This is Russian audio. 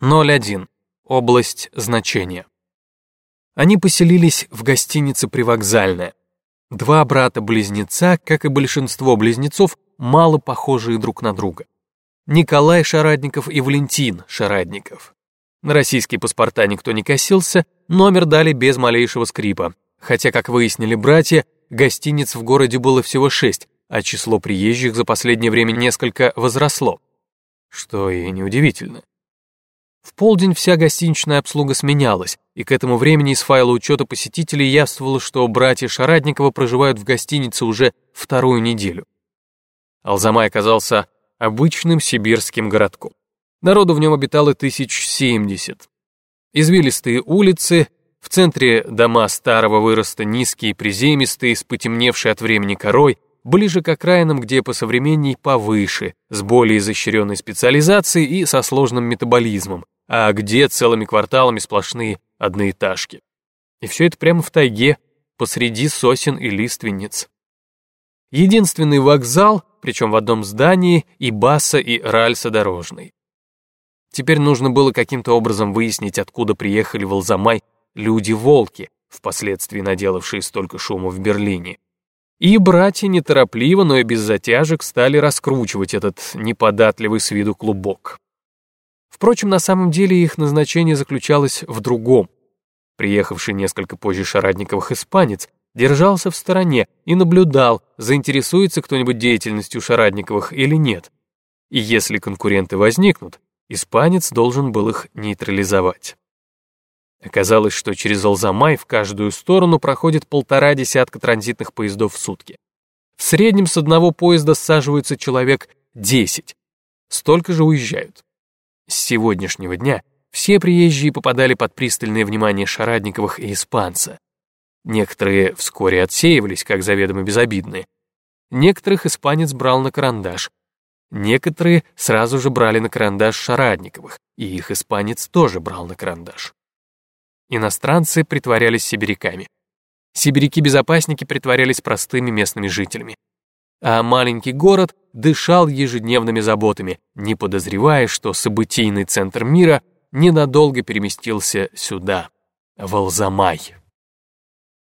01. Область значения. Они поселились в гостинице «Привокзальная». Два брата-близнеца, как и большинство близнецов, мало похожие друг на друга. Николай Шарадников и Валентин Шарадников. На российские паспорта никто не косился, номер дали без малейшего скрипа. Хотя, как выяснили братья, гостиниц в городе было всего шесть, а число приезжих за последнее время несколько возросло. Что и неудивительно. В полдень вся гостиничная обслуга сменялась, и к этому времени из файла учета посетителей явствовало, что братья Шарадникова проживают в гостинице уже вторую неделю. Алзамай оказался обычным сибирским городком. Народу в нем обитало тысяч семьдесят. Извилистые улицы, в центре дома старого выроста низкие, приземистые, с потемневшей от времени корой, ближе к окраинам, где по современней повыше, с более изощренной специализацией и со сложным метаболизмом, а где целыми кварталами сплошные одноэтажки. И все это прямо в тайге, посреди сосен и лиственниц. Единственный вокзал, причем в одном здании, и Баса, и Ральса дорожный. Теперь нужно было каким-то образом выяснить, откуда приехали в Алзамай люди-волки, впоследствии наделавшие столько шума в Берлине. И братья неторопливо, но и без затяжек стали раскручивать этот неподатливый с виду клубок. Впрочем, на самом деле их назначение заключалось в другом. Приехавший несколько позже Шарадниковых испанец держался в стороне и наблюдал, заинтересуется кто-нибудь деятельностью Шарадниковых или нет. И если конкуренты возникнут, испанец должен был их нейтрализовать. Оказалось, что через Алзамай в каждую сторону проходит полтора десятка транзитных поездов в сутки. В среднем с одного поезда саживаются человек 10. Столько же уезжают. С сегодняшнего дня все приезжие попадали под пристальное внимание Шарадниковых и испанца. Некоторые вскоре отсеивались, как заведомо безобидные. Некоторых испанец брал на карандаш. Некоторые сразу же брали на карандаш Шарадниковых, и их испанец тоже брал на карандаш. Иностранцы притворялись сибиряками. Сибиряки-безопасники притворялись простыми местными жителями а маленький город дышал ежедневными заботами, не подозревая, что событийный центр мира ненадолго переместился сюда, в Алзамай.